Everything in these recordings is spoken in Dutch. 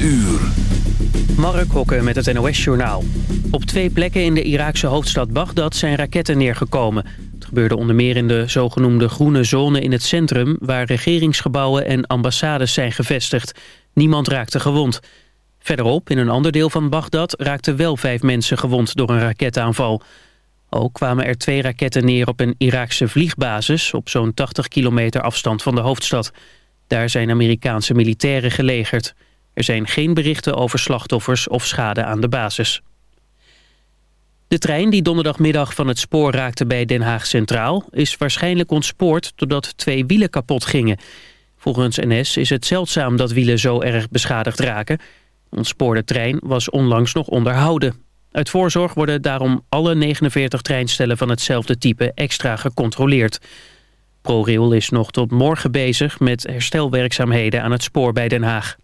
uur. Mark Hokke met het NOS-journaal. Op twee plekken in de Iraakse hoofdstad Bagdad zijn raketten neergekomen. Het gebeurde onder meer in de zogenoemde groene zone in het centrum... waar regeringsgebouwen en ambassades zijn gevestigd. Niemand raakte gewond. Verderop, in een ander deel van Bagdad... raakten wel vijf mensen gewond door een raketaanval. Ook kwamen er twee raketten neer op een Iraakse vliegbasis... op zo'n 80 kilometer afstand van de hoofdstad. Daar zijn Amerikaanse militairen gelegerd... Er zijn geen berichten over slachtoffers of schade aan de basis. De trein die donderdagmiddag van het spoor raakte bij Den Haag Centraal... is waarschijnlijk ontspoord doordat twee wielen kapot gingen. Volgens NS is het zeldzaam dat wielen zo erg beschadigd raken. De ontspoorde trein was onlangs nog onderhouden. Uit voorzorg worden daarom alle 49 treinstellen van hetzelfde type extra gecontroleerd. ProRail is nog tot morgen bezig met herstelwerkzaamheden aan het spoor bij Den Haag.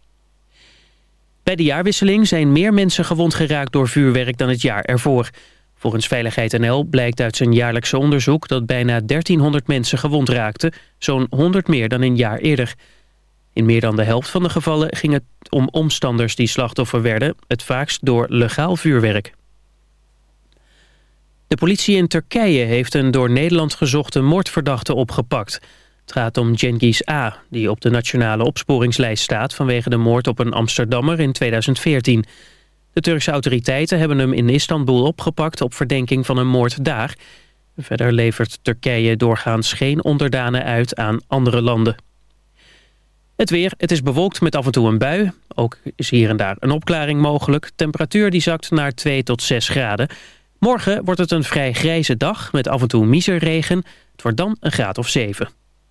Bij de jaarwisseling zijn meer mensen gewond geraakt door vuurwerk dan het jaar ervoor. Volgens Veiligheid NL blijkt uit zijn jaarlijkse onderzoek dat bijna 1300 mensen gewond raakten, zo'n 100 meer dan een jaar eerder. In meer dan de helft van de gevallen ging het om omstanders die slachtoffer werden, het vaakst door legaal vuurwerk. De politie in Turkije heeft een door Nederland gezochte moordverdachte opgepakt. Het gaat om Cengiz A., die op de nationale opsporingslijst staat... vanwege de moord op een Amsterdammer in 2014. De Turkse autoriteiten hebben hem in Istanbul opgepakt... op verdenking van een moord daar. Verder levert Turkije doorgaans geen onderdanen uit aan andere landen. Het weer, het is bewolkt met af en toe een bui. Ook is hier en daar een opklaring mogelijk. Temperatuur die zakt naar 2 tot 6 graden. Morgen wordt het een vrij grijze dag met af en toe miserregen. Het wordt dan een graad of 7.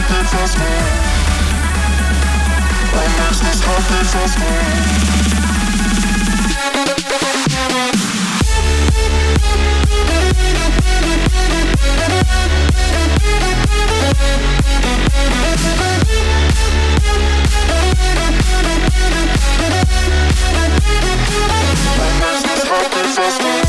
happy feels good. What makes this happy feels good. What makes this happy feels good.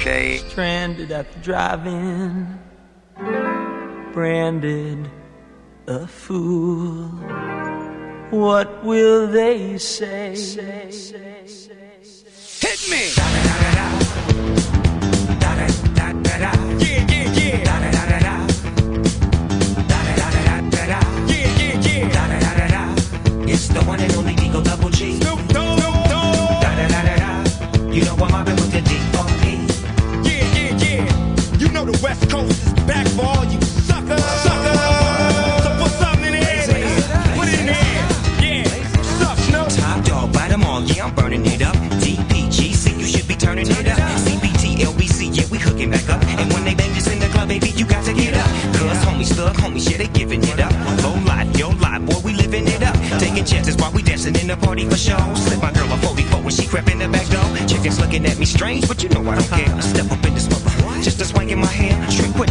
Dysfunctional Stranded at the drive-in, branded a fool. What will they say? Hit me! Yeah, yeah, yeah. Yeah, yeah, yeah. It's the one and only Digo Double G. Snoop Dogg. Snoop Dogg. Da da da da da. You know I'm mobbing West Coast is back for all you suckers. Suckers. So put something in. Put it in. Yeah. Snoop? Top dog, bite 'em all, yeah, I'm burning it up. DPGC, you should be turning it up. CBT, LBC, yeah, we hooking back up. And when they bang this in the club, baby, you got to get up. Cause homies, thug homies, yeah, they giving it up. Low life, yo life, boy, we living it up. Taking chances while we dancing in the party for show. Slip my girl a 44 when she crept in the back door. Chickens looking at me strange, but you know I don't care. I step up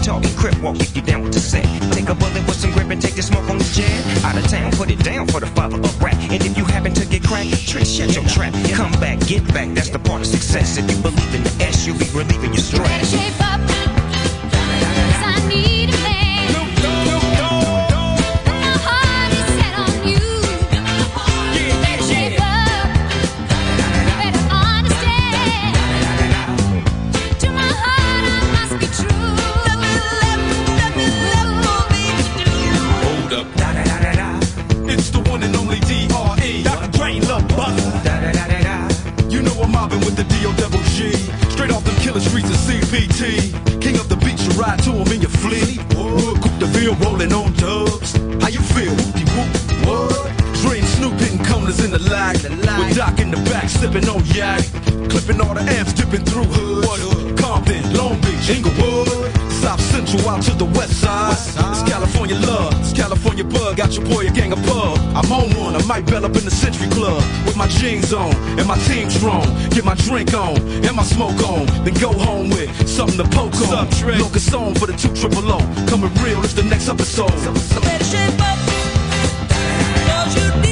talking, crip walk if you down with the set. Take a bullet with some grip and take the smoke on the jet. Out of town, put it down for the father of rap. And if you happen to get cracked, trick, shut your trap. Come back, get back, that's the part of success. If you believe in the S, you'll be relieving your stress. King of the beach, you ride to him in your fleet. Wood, Coupe de Ville rolling on dubs. How you feel? Whoopty whoop. What? Dre and Snoop hitting corners in the lag. With Doc in the back, sipping on yak. Clipping all the amps, dipping through hood. Compton, Long Beach, Inglewood. South Central out to the west side. It's California love, it's California bug. Got your boy a gang of pub. I'm on one, I might bell up in the Century Club with my jeans on and my team strong. Get my drink on and my smoke on, then go home with something to poke on. Locust on for the two triple O. Coming real, it's the next episode. Better shape up, 'cause you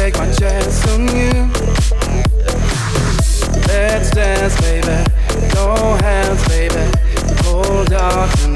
take my chance on you. Let's dance, baby. No hands, baby. Hold on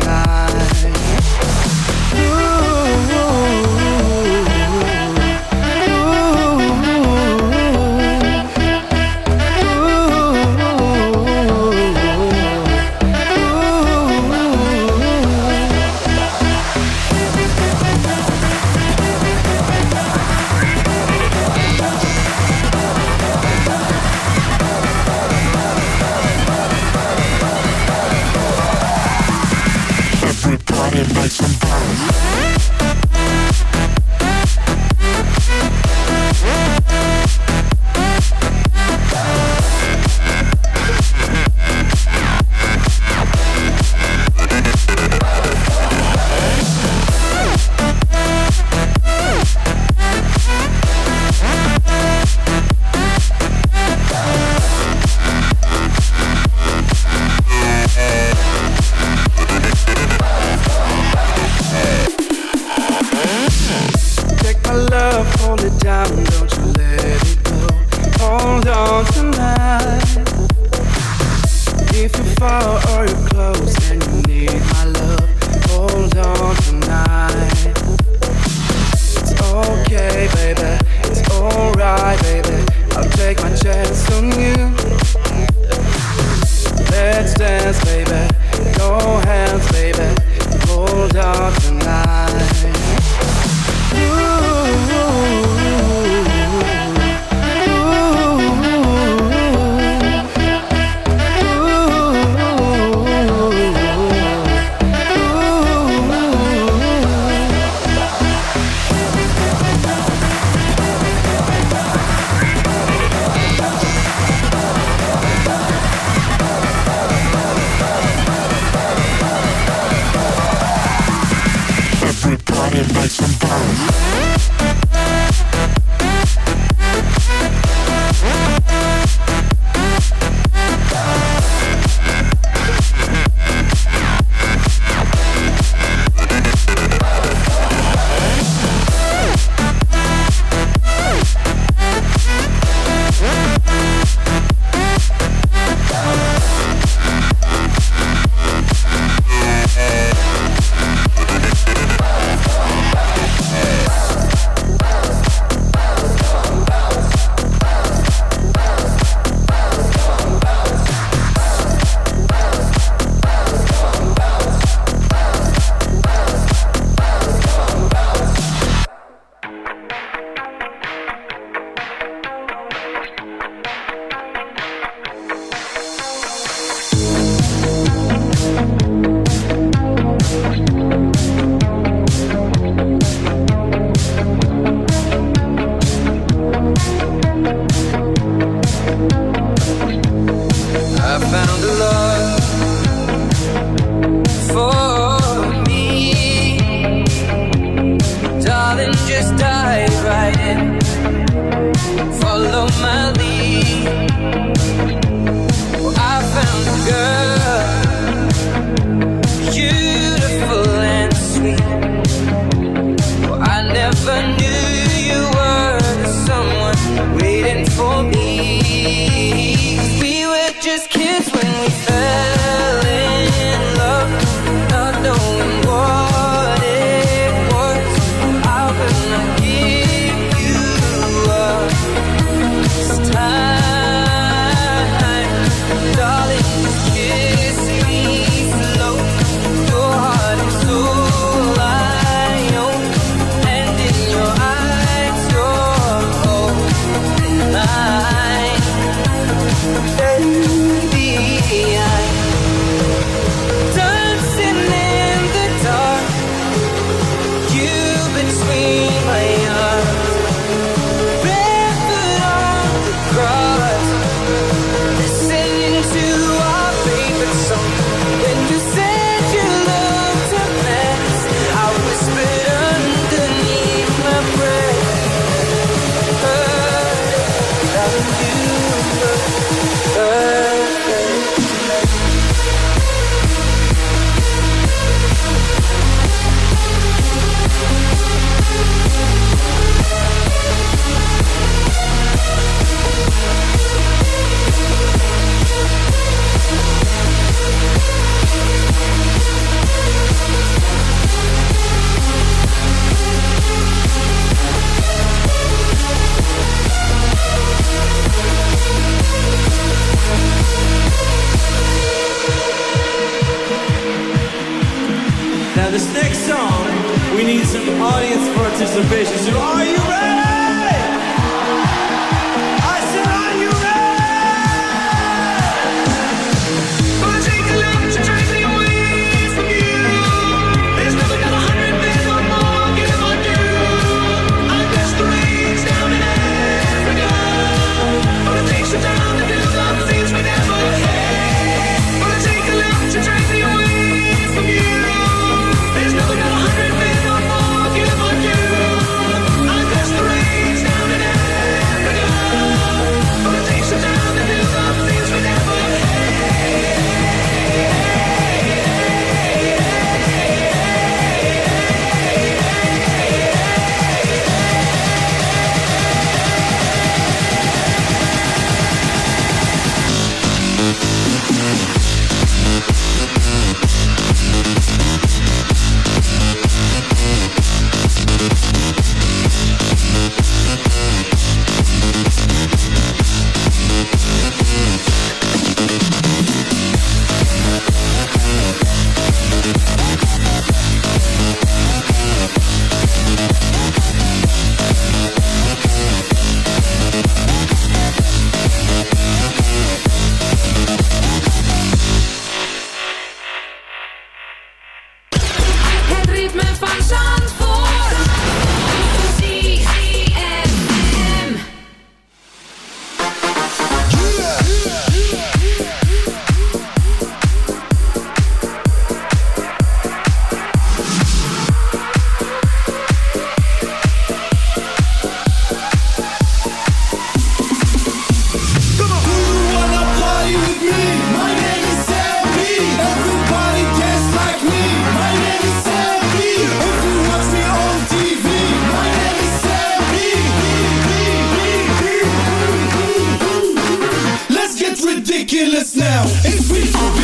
It's free.